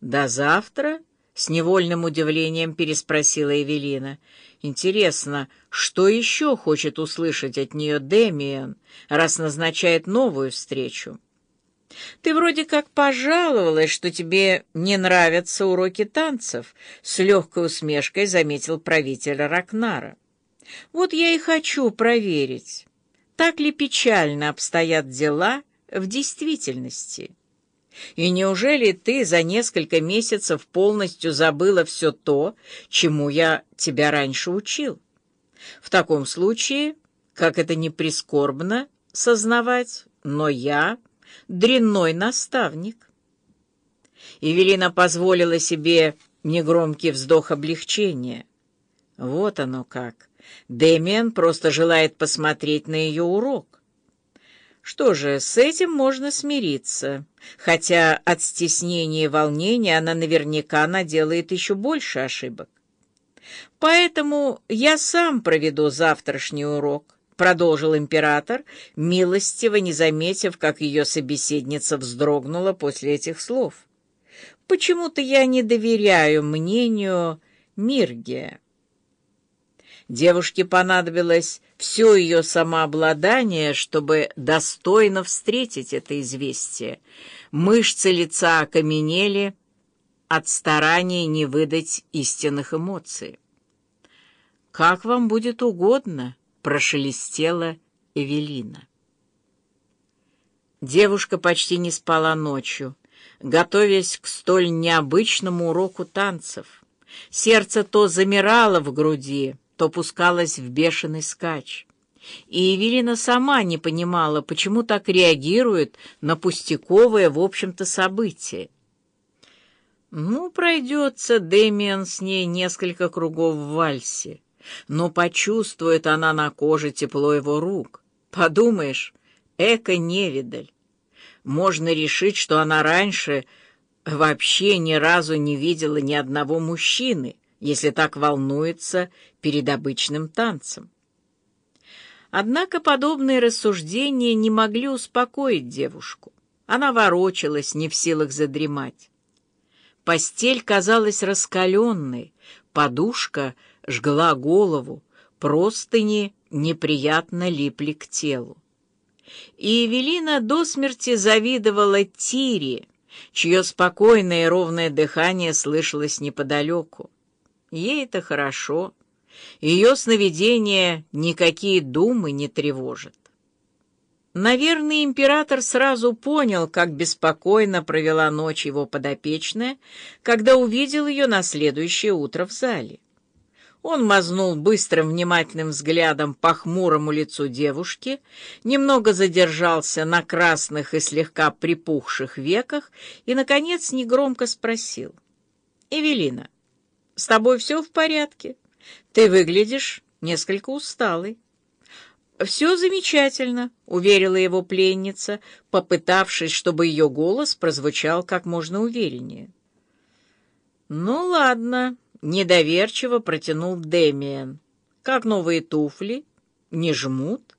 «До завтра?» — с невольным удивлением переспросила Эвелина. «Интересно, что еще хочет услышать от нее Демиан, раз назначает новую встречу?» «Ты вроде как пожаловалась, что тебе не нравятся уроки танцев», — с легкой усмешкой заметил правитель Ракнара. «Вот я и хочу проверить, так ли печально обстоят дела в действительности». И неужели ты за несколько месяцев полностью забыла все то, чему я тебя раньше учил? В таком случае, как это не прискорбно сознавать, но я дрянной наставник. Евелина позволила себе негромкий вздох облегчения. Вот оно как. Дэмиан просто желает посмотреть на ее урок. Что же, с этим можно смириться, хотя от стеснения и волнения она наверняка наделает еще больше ошибок. Поэтому я сам проведу завтрашний урок, продолжил император, милостиво не заметив, как ее собеседница вздрогнула после этих слов. Почему-то я не доверяю мнению Миргия. Девушке понадобилось все ее самообладание, чтобы достойно встретить это известие. Мышцы лица окаменели от старания не выдать истинных эмоций. «Как вам будет угодно», — прошелестела Эвелина. Девушка почти не спала ночью, готовясь к столь необычному уроку танцев. Сердце то замирало в груди, то пускалась в бешеный скач. И Евелина сама не понимала, почему так реагирует на пустяковое, в общем-то, событие. Ну, пройдется Дэмиан с ней несколько кругов в вальсе, но почувствует она на коже тепло его рук. Подумаешь, эко-невидаль. Можно решить, что она раньше вообще ни разу не видела ни одного мужчины, если так волнуется перед обычным танцем. Однако подобные рассуждения не могли успокоить девушку. Она ворочалась, не в силах задремать. Постель казалась раскаленной, подушка жгла голову, простыни неприятно липли к телу. И Эвелина до смерти завидовала Тире, чье спокойное и ровное дыхание слышалось неподалеку. Ей это хорошо. Ее сновидения никакие думы не тревожат. Наверное, император сразу понял, как беспокойно провела ночь его подопечная, когда увидел ее на следующее утро в зале. Он мазнул быстрым внимательным взглядом по хмурому лицу девушки, немного задержался на красных и слегка припухших веках и, наконец, негромко спросил. «Эвелина, с тобой все в порядке? Ты выглядишь несколько усталой. «Все замечательно», — уверила его пленница, попытавшись, чтобы ее голос прозвучал как можно увереннее. «Ну ладно», — недоверчиво протянул Демиан. «Как новые туфли? Не жмут?»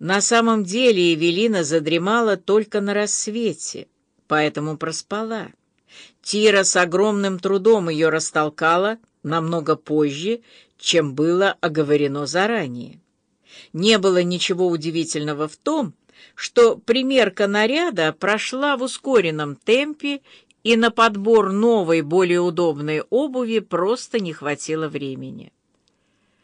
На самом деле Эвелина задремала только на рассвете, поэтому проспала. Тира с огромным трудом ее растолкала намного позже, чем было оговорено заранее. Не было ничего удивительного в том, что примерка наряда прошла в ускоренном темпе, и на подбор новой, более удобной обуви просто не хватило времени.